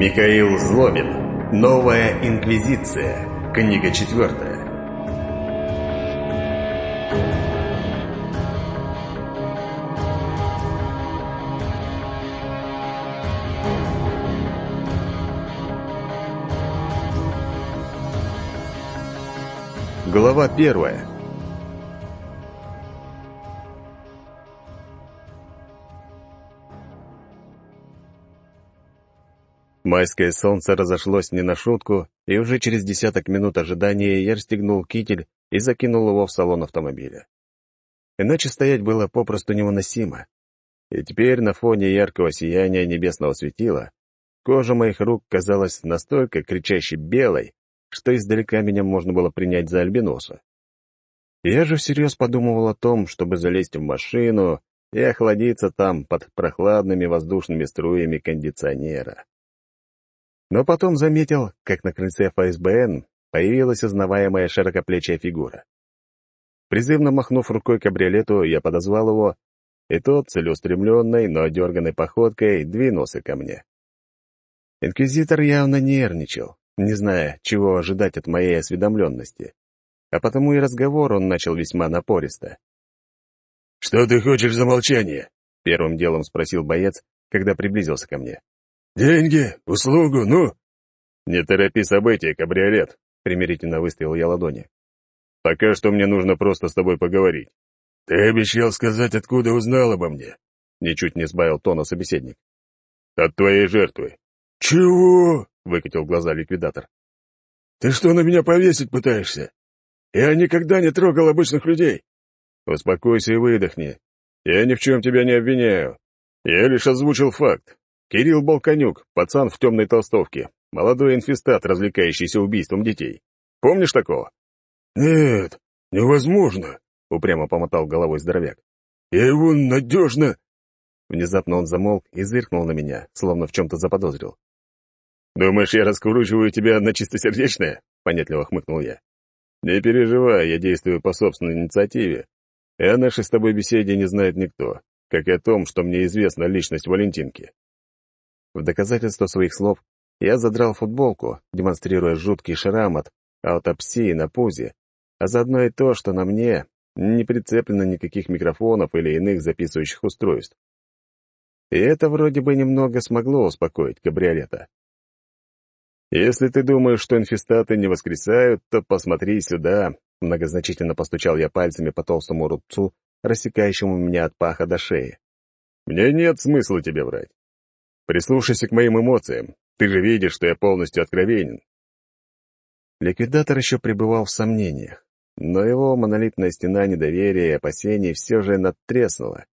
Михаил Злобин. Новая инквизиция. Книга четвертая. Глава первая. Майское солнце разошлось не на шутку, и уже через десяток минут ожидания я расстегнул китель и закинул его в салон автомобиля. Иначе стоять было попросту невыносимо. И теперь на фоне яркого сияния небесного светила кожа моих рук казалась настолько кричащей белой, что издалека меня можно было принять за альбиноса. Я же всерьез подумывал о том, чтобы залезть в машину и охладиться там под прохладными воздушными струями кондиционера. Но потом заметил, как на крыльце ФСБН появилась узнаваемая широкоплечья фигура. Призывно махнув рукой кабриолету, я подозвал его, и тот, целеустремленной, но дерганной походкой, двинулся ко мне. Инквизитор явно нервничал, не зная, чего ожидать от моей осведомленности, а потому и разговор он начал весьма напористо. «Что ты хочешь за молчание?» — первым делом спросил боец, когда приблизился ко мне. «Деньги, услугу, ну!» «Не торопи события, кабриолет», — примирительно выставил я ладони. «Пока что мне нужно просто с тобой поговорить». «Ты обещал сказать, откуда узнал обо мне?» — ничуть не сбавил тона собеседник. «От твоей жертвы». «Чего?» — выкатил глаза ликвидатор. «Ты что, на меня повесить пытаешься? Я никогда не трогал обычных людей». «Успокойся и выдохни. Я ни в чем тебя не обвиняю. Я лишь озвучил факт. Кирилл Балканюк, пацан в темной толстовке, молодой инфестат, развлекающийся убийством детей. Помнишь такого? «Нет, невозможно», — упрямо помотал головой здоровяк. «Я его надежно...» Внезапно он замолк и зыркнул на меня, словно в чем-то заподозрил. «Думаешь, я раскручиваю тебя на чистосердечное?» — понятливо хмыкнул я. «Не переживай, я действую по собственной инициативе, и о нашей с тобой беседе не знает никто, как и о том, что мне известна личность Валентинки. В доказательство своих слов я задрал футболку, демонстрируя жуткий шрам от аутопсии на пузе, а заодно и то, что на мне не прицеплено никаких микрофонов или иных записывающих устройств. И это вроде бы немного смогло успокоить кабриолета. «Если ты думаешь, что инфестаты не воскресают, то посмотри сюда», — многозначительно постучал я пальцами по толстому рубцу, рассекающему меня от паха до шеи. «Мне нет смысла тебе врать. Прислушайся к моим эмоциям. Ты же видишь, что я полностью откровенен. Ликвидатор еще пребывал в сомнениях, но его монолитная стена недоверия и опасений все же надтреснула.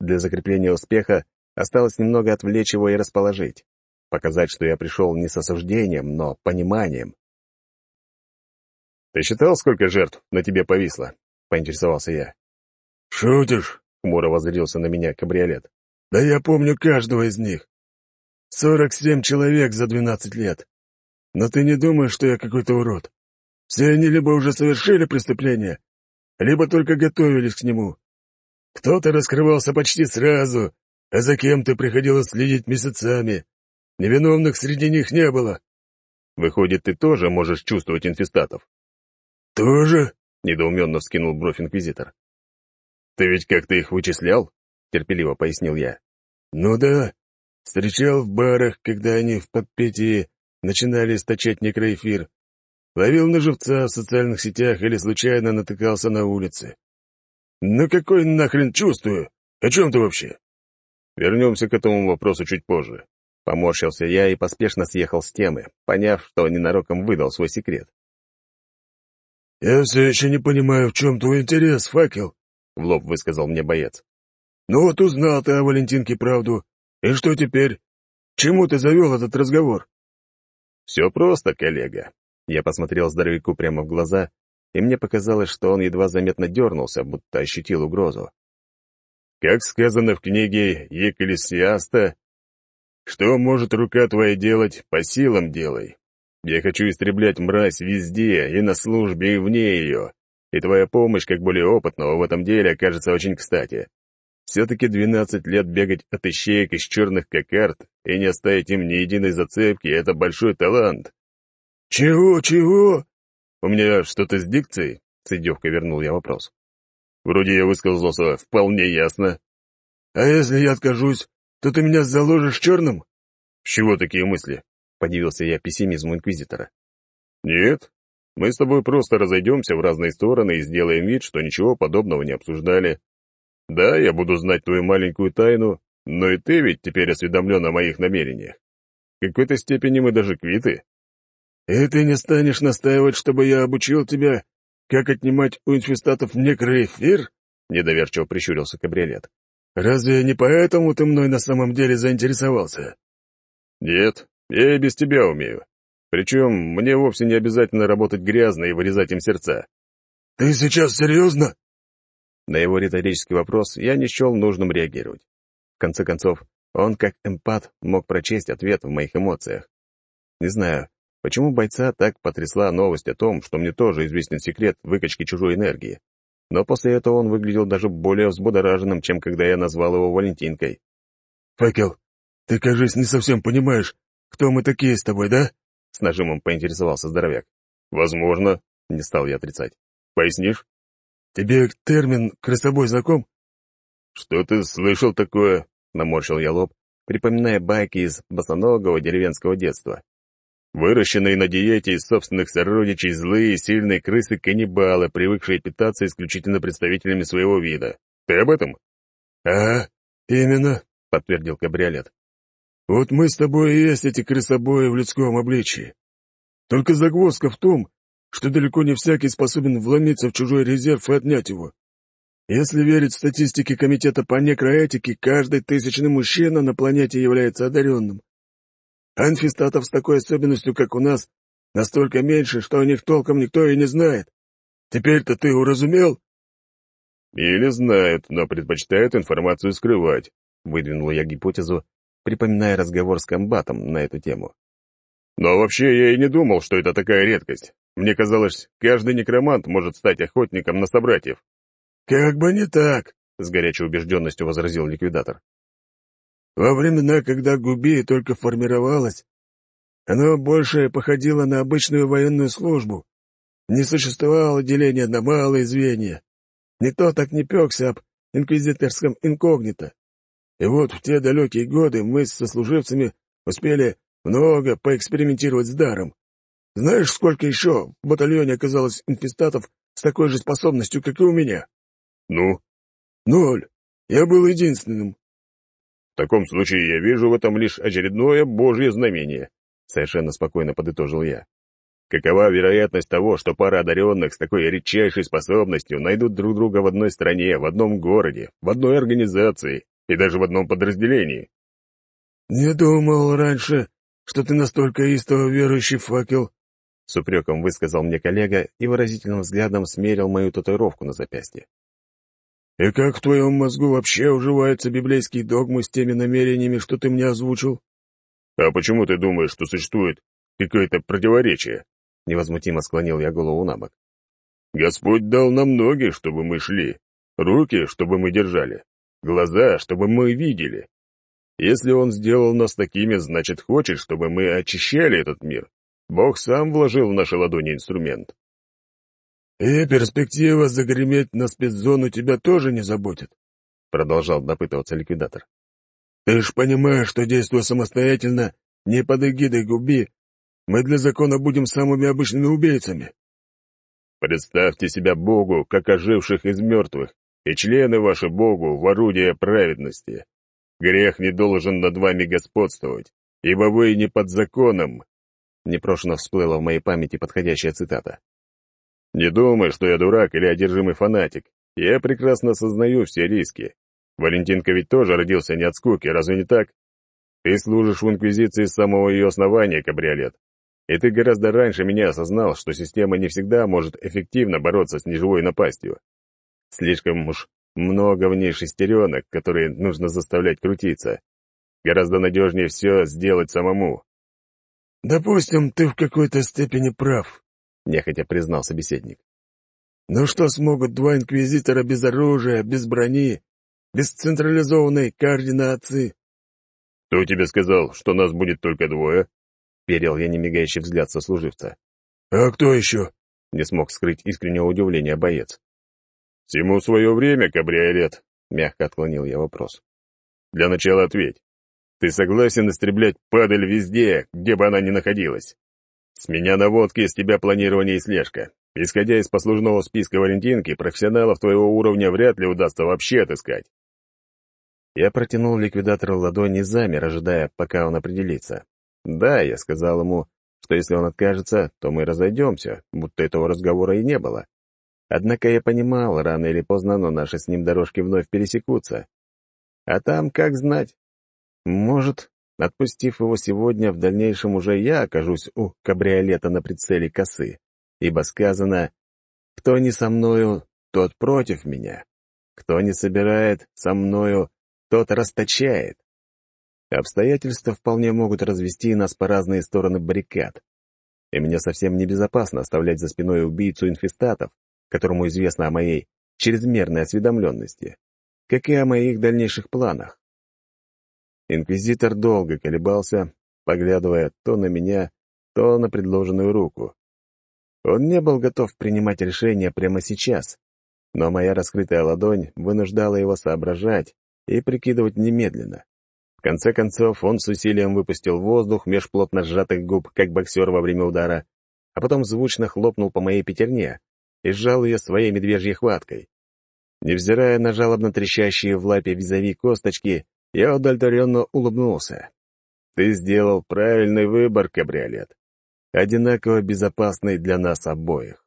Для закрепления успеха осталось немного отвлечь его и расположить, показать, что я пришел не с осуждением, но пониманием. «Ты считал, сколько жертв на тебе повисло?» — поинтересовался я. «Шутишь?» — хмуро воззрился на меня кабриолет. «Да я помню каждого из них. Сорок семь человек за двенадцать лет. Но ты не думаешь, что я какой-то урод? Все они либо уже совершили преступление, либо только готовились к нему. Кто-то раскрывался почти сразу, а за кем-то приходилось следить месяцами. Невиновных среди них не было. Выходит, ты тоже можешь чувствовать инфестатов? Тоже? Недоуменно вскинул бровь инквизитор. Ты ведь как-то их вычислял? Терпеливо пояснил я. Ну да, Встречал в барах, когда они в подпитии начинали источать некроэфир. Ловил на живца в социальных сетях или случайно натыкался на улице. Ну какой нахрен чувствую? О чем ты вообще? Вернемся к этому вопросу чуть позже. Поморщился я и поспешно съехал с темы, поняв, что ненароком выдал свой секрет. «Я все еще не понимаю, в чем твой интерес, факел», — в лоб высказал мне боец. «Ну вот узнал ты о Валентинке правду, «И что теперь? Чему ты завел этот разговор?» «Все просто, коллега». Я посмотрел здоровяку прямо в глаза, и мне показалось, что он едва заметно дернулся, будто ощутил угрозу. «Как сказано в книге Екклесиаста, что может рука твоя делать, по силам делай. Я хочу истреблять мразь везде, и на службе, и вне ее, и твоя помощь, как более опытного в этом деле, окажется очень кстати. Все-таки двенадцать лет бегать от ищеек из черных кокард и не оставить им ни единой зацепки — это большой талант. «Чего, чего?» «У меня что-то с дикцией?» — с издевкой вернул я вопрос. «Вроде я высказался вполне ясно». «А если я откажусь, то ты меня заложишь черным?» «С чего такие мысли?» — подивился я пессимизму Инквизитора. «Нет, мы с тобой просто разойдемся в разные стороны и сделаем вид, что ничего подобного не обсуждали. Да, я буду знать твою маленькую тайну, но и ты ведь теперь осведомлен о моих намерениях. В какой-то степени мы даже квиты. И ты не станешь настаивать, чтобы я обучил тебя, как отнимать у инфестатов некроэфир? Недоверчиво прищурился кабриолет. Разве не поэтому ты мной на самом деле заинтересовался? Нет, я и без тебя умею. Причем мне вовсе не обязательно работать грязно и вырезать им сердца. Ты сейчас серьезно? На его риторический вопрос я не счел нужным реагировать. В конце концов, он, как эмпат, мог прочесть ответ в моих эмоциях. Не знаю, почему бойца так потрясла новость о том, что мне тоже известен секрет выкачки чужой энергии. Но после этого он выглядел даже более взбудораженным, чем когда я назвал его Валентинкой. «Факел, ты, кажется, не совсем понимаешь, кто мы такие с тобой, да?» С нажимом поинтересовался здоровяк. «Возможно», — не стал я отрицать. «Пояснишь?» «Тебе термин «крысобой» знаком?» «Что ты слышал такое?» — наморщил я лоб, припоминая байки из босоногого деревенского детства. Выращенные на диете из собственных сородичей злые и сильные крысы-каннибалы, привыкшие питаться исключительно представителями своего вида. Ты об этом? «А, именно», — подтвердил кабриолет. «Вот мы с тобой и есть эти крысобои в людском обличии. Только загвоздка в том, что далеко не всякий способен вломиться в чужой резерв и отнять его. Если верить статистике Комитета по некроэтике, каждый тысячный мужчина на планете является одаренным. Анфистатов с такой особенностью, как у нас, настолько меньше, что о них толком никто и не знает. Теперь-то ты уразумел? Или знают, но предпочитают информацию скрывать, выдвинул я гипотезу, припоминая разговор с комбатом на эту тему. Но вообще я и не думал, что это такая редкость. Мне казалось, каждый некромант может стать охотником на собратьев. «Как бы не так», — с горячей убежденностью возразил ликвидатор. «Во времена, когда Губи только формировалась, оно больше походило на обычную военную службу. Не существовало деления на малые звенья. Никто так не пекся об инквизиторском инкогнито. И вот в те далекие годы мы с сослуживцами успели много поэкспериментировать с даром. Знаешь, сколько еще в батальоне оказалось инфестатов с такой же способностью, как и у меня? Ну? Ноль. Я был единственным. В таком случае я вижу в этом лишь очередное божье знамение. Совершенно спокойно подытожил я. Какова вероятность того, что пара одаренных с такой редчайшей способностью найдут друг друга в одной стране, в одном городе, в одной организации и даже в одном подразделении? «Не думал раньше, что ты настолько истово верующий факел», — с упреком высказал мне коллега и выразительным взглядом смерил мою татуировку на запястье. «И как в твоем мозгу вообще уживаются библейские догмы с теми намерениями, что ты мне озвучил?» «А почему ты думаешь, что существует какое-то противоречие?» Невозмутимо склонил я голову на бок. «Господь дал нам ноги, чтобы мы шли, руки, чтобы мы держали, глаза, чтобы мы видели. Если Он сделал нас такими, значит, хочет, чтобы мы очищали этот мир. Бог сам вложил в наши ладони инструмент. «И перспектива загреметь на спецзону тебя тоже не заботит», — продолжал допытываться ликвидатор. «Ты ж понимаешь, что, действуя самостоятельно, не под эгидой губи, мы для закона будем самыми обычными убийцами». «Представьте себя Богу, как оживших из мертвых, и члены ваши Богу в орудие праведности. Грех не должен над вами господствовать, ибо вы не под законом». Непрошено всплыла в моей памяти подходящая цитата. Не думай, что я дурак или одержимый фанатик. Я прекрасно осознаю все риски. Валентинка ведь тоже родился не от скуки, разве не так? Ты служишь в Инквизиции с самого ее основания, кабриолет. И ты гораздо раньше меня осознал, что система не всегда может эффективно бороться с неживой напастью. Слишком уж много в ней шестеренок, которые нужно заставлять крутиться. Гораздо надежнее все сделать самому. «Допустим, ты в какой-то степени прав», — нехотя признал собеседник. «Ну что смогут два инквизитора без оружия, без брони, без централизованной координации. «Кто тебе сказал, что нас будет только двое?» — перел я немигающий взгляд сослуживца. «А кто еще?» — не смог скрыть искреннего удивления боец. «Всему свое время, кабриолет», — мягко отклонил я вопрос. «Для начала ответь. Ты согласен истреблять падаль везде, где бы она ни находилась? С меня наводки, с тебя планирование и слежка. Исходя из послужного списка Валентинки, профессионалов твоего уровня вряд ли удастся вообще отыскать. Я протянул ликвидатору ладони замер, ожидая, пока он определится. Да, я сказал ему, что если он откажется, то мы разойдемся, будто этого разговора и не было. Однако я понимал, рано или поздно, но наши с ним дорожки вновь пересекутся. А там, как знать. Может, отпустив его сегодня, в дальнейшем уже я окажусь у кабриолета на прицеле косы, ибо сказано «Кто не со мною, тот против меня. Кто не собирает со мною, тот расточает. Обстоятельства вполне могут развести нас по разные стороны баррикад. И мне совсем небезопасно оставлять за спиной убийцу инфестатов, которому известно о моей чрезмерной осведомленности, как и о моих дальнейших планах. Инквизитор долго колебался, поглядывая то на меня, то на предложенную руку. Он не был готов принимать решение прямо сейчас, но моя раскрытая ладонь вынуждала его соображать и прикидывать немедленно. В конце концов, он с усилием выпустил воздух меж плотно сжатых губ, как боксер во время удара, а потом звучно хлопнул по моей пятерне и сжал ее своей медвежьей хваткой. Невзирая на жалобно трещащие в лапе визави косточки, я удовлетворенно улыбнулся. «Ты сделал правильный выбор, кабриолет. Одинаково безопасный для нас обоих».